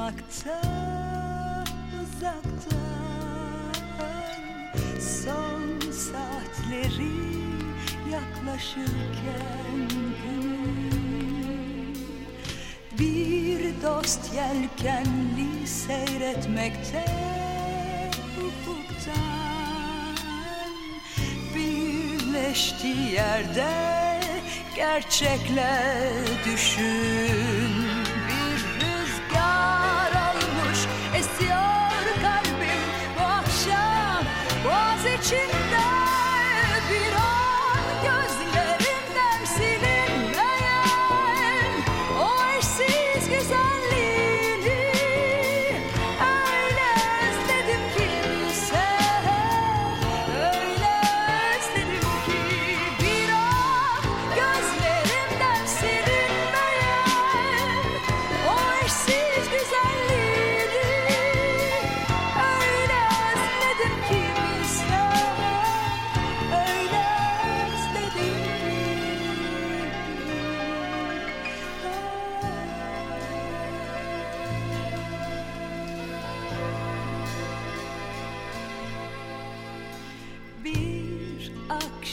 yaşamakta uzaktan Son saatleri yaklaşırken günün Bir dost yelkenli seyretmekte ufuktan Birleştiği yerde gerçekle düşün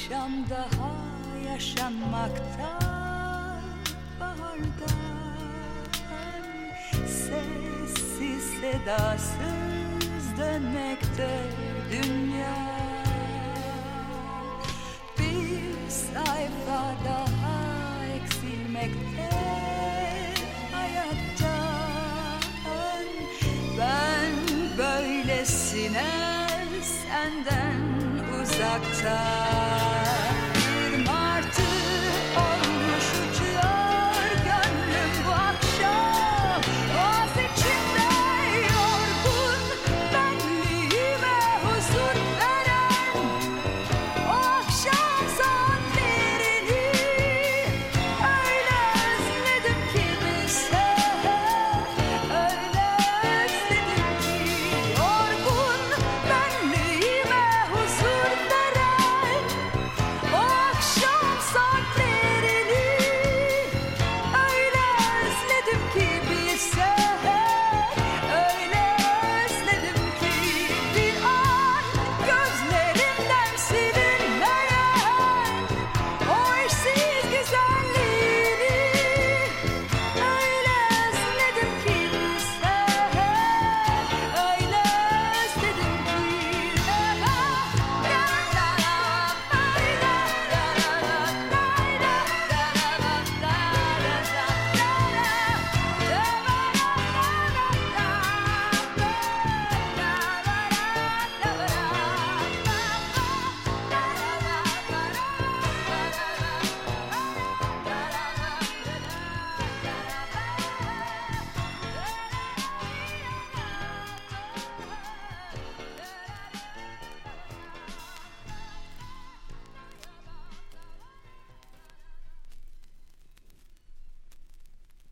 akşam daha yaşanmakta bahardan Sessiz sedasız dönmekte dünya. Bir sayfa daha eksilmekte hayattan Ben böylesine senden uzakta